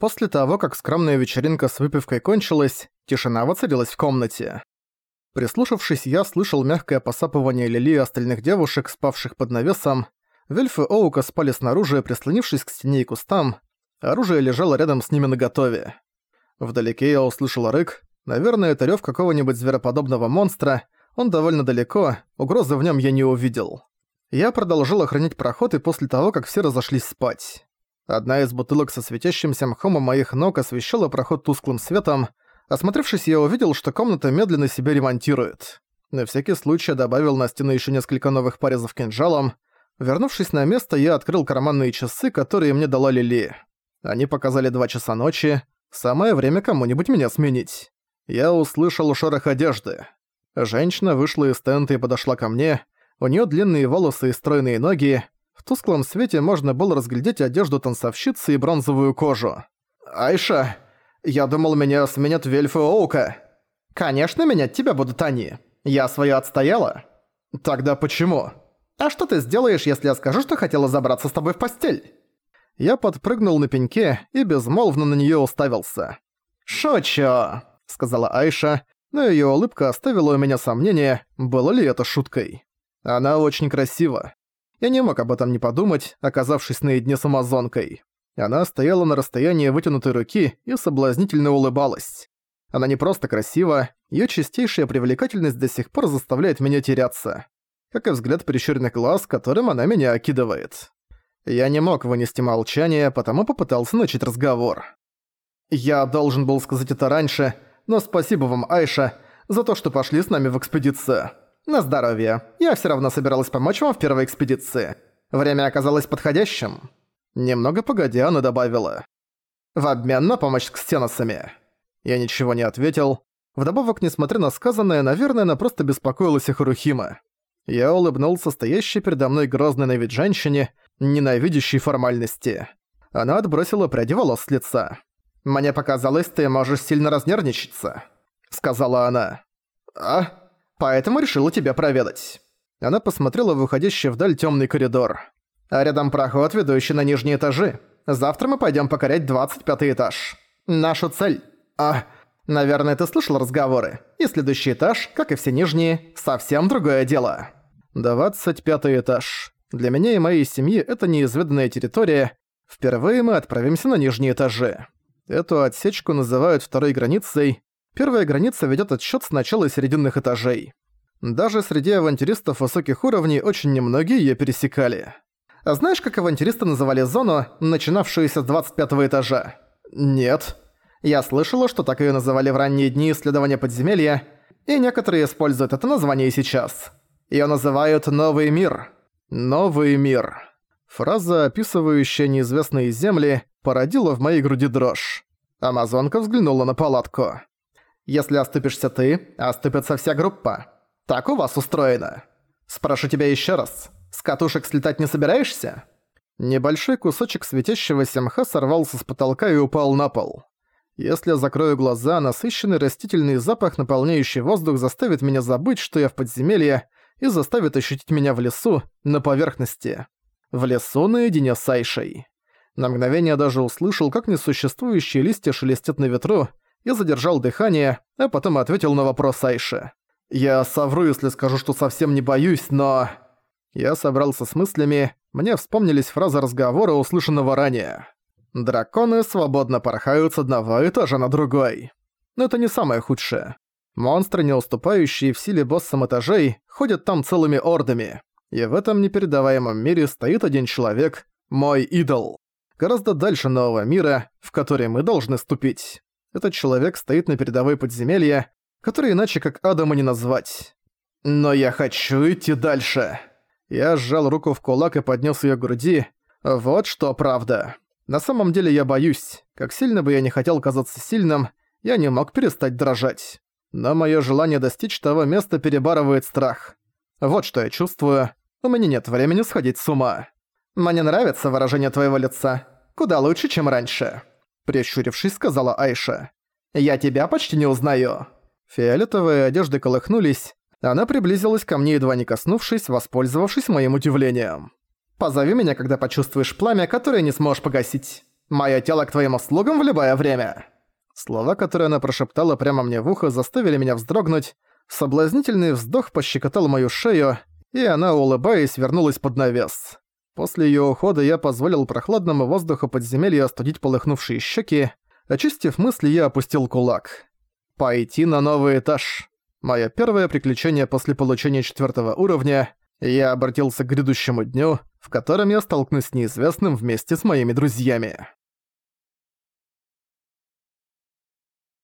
После того, как скромная вечеринка с выпивкой кончилась, тишина воцарилась в комнате. Прислушавшись, я слышал мягкое посапывание Лили и остальных девушек, спавших под навесом. Вельф и Оука спали снаружи, прислонившись к стене и кустам. Оружие лежало рядом с ними наготове. Вдалеке я услышал рык. Наверное, это рёв какого-нибудь звероподобного монстра. Он довольно далеко, угрозы в нем я не увидел. Я продолжил охранять проход и после того, как все разошлись спать. Одна из бутылок со светящимся мхом у моих ног освещала проход тусклым светом. Осмотревшись, я увидел, что комната медленно себя ремонтирует. На всякий случай добавил на стену еще несколько новых порезов кинжалом. Вернувшись на место, я открыл карманные часы, которые мне дала Лили. Они показали два часа ночи. Самое время кому-нибудь меня сменить. Я услышал шорох одежды. Женщина вышла из тента и подошла ко мне. У нее длинные волосы и стройные ноги. В тусклом свете можно было разглядеть одежду танцовщицы и бронзовую кожу. «Айша, я думал, меня сменят Вельф и Оука». «Конечно, менять тебя будут они. Я свое отстояла». «Тогда почему?» «А что ты сделаешь, если я скажу, что хотела забраться с тобой в постель?» Я подпрыгнул на пеньке и безмолвно на нее уставился. «Шучу», — сказала Айша, но ее улыбка оставила у меня сомнение, было ли это шуткой. Она очень красива. Я не мог об этом не подумать, оказавшись наедине с амазонкой. Она стояла на расстоянии вытянутой руки и соблазнительно улыбалась. Она не просто красива, её чистейшая привлекательность до сих пор заставляет меня теряться. Как и взгляд прищуренных глаз, которым она меня окидывает. Я не мог вынести молчание, потому попытался начать разговор. «Я должен был сказать это раньше, но спасибо вам, Айша, за то, что пошли с нами в экспедицию». «На здоровье. Я все равно собиралась помочь вам в первой экспедиции. Время оказалось подходящим». Немного погодя, она добавила. «В обмен на помощь с ксеносами». Я ничего не ответил. Вдобавок, несмотря на сказанное, наверное, она просто беспокоилась о Харухима. Я улыбнулся стоящей передо мной грозной на вид женщине, ненавидящей формальности. Она отбросила пряди волос с лица. «Мне показалось, ты можешь сильно разнервничаться», — сказала она. «А?» Поэтому решила тебя проведать». Она посмотрела в уходящий вдаль темный коридор. «А рядом проход, ведущий на нижние этажи. Завтра мы пойдем покорять 25 этаж. Нашу цель. А, наверное, ты слышал разговоры. И следующий этаж, как и все нижние, совсем другое дело». 25 этаж. Для меня и моей семьи это неизведанная территория. Впервые мы отправимся на нижние этажи. Эту отсечку называют второй границей. Первая граница ведёт отсчёт с начала серединных этажей. Даже среди авантюристов высоких уровней очень немногие её пересекали. А знаешь, как авантюристы называли зону, начинавшуюся с 25 этажа? Нет. Я слышала, что так её называли в ранние дни исследования подземелья, и некоторые используют это название и сейчас. Её называют «Новый мир». «Новый мир». Фраза, описывающая неизвестные земли, породила в моей груди дрожь. Амазонка взглянула на палатку. Если оступишься ты, оступится вся группа. Так у вас устроено. Спрошу тебя еще раз. С катушек слетать не собираешься?» Небольшой кусочек светящегося мха сорвался с потолка и упал на пол. Если я закрою глаза, насыщенный растительный запах, наполняющий воздух, заставит меня забыть, что я в подземелье, и заставит ощутить меня в лесу, на поверхности. В лесу наедине с Айшей. На мгновение даже услышал, как несуществующие листья шелестят на ветру, я задержал дыхание, а потом ответил на вопрос Айши. «Я совру, если скажу, что совсем не боюсь, но...» Я собрался с мыслями, мне вспомнились фразы разговора, услышанного ранее. «Драконы свободно порхают с одного этажа на другой». Но это не самое худшее. Монстры, не уступающие в силе боссам этажей, ходят там целыми ордами. И в этом непередаваемом мире стоит один человек, мой идол. Гораздо дальше нового мира, в который мы должны ступить. Этот человек стоит на передовой подземелье, который иначе как Адама не назвать. Но я хочу идти дальше. Я сжал руку в кулак и поднес её к груди. Вот что правда. На самом деле я боюсь. Как сильно бы я не хотел казаться сильным, я не мог перестать дрожать. Но моё желание достичь того места перебарывает страх. Вот что я чувствую. У меня нет времени сходить с ума. Мне нравится выражение твоего лица. Куда лучше, чем раньше. Прищурившись, сказала Айша. «Я тебя почти не узнаю». Фиолетовые одежды колыхнулись. Она приблизилась ко мне, едва не коснувшись, воспользовавшись моим удивлением. «Позови меня, когда почувствуешь пламя, которое не сможешь погасить. «Моё тело к твоим услугам в любое время!» Слова, которые она прошептала прямо мне в ухо, заставили меня вздрогнуть. Соблазнительный вздох пощекотал мою шею, и она, улыбаясь, вернулась под навес. После её ухода я позволил прохладному воздуху подземелья остудить полыхнувшие щеки. Очистив мысли, я опустил кулак. Пойти на новый этаж. Моё первое приключение после получения четвёртого уровня. Я обратился к грядущему дню, в котором я столкнусь с неизвестным вместе с моими друзьями.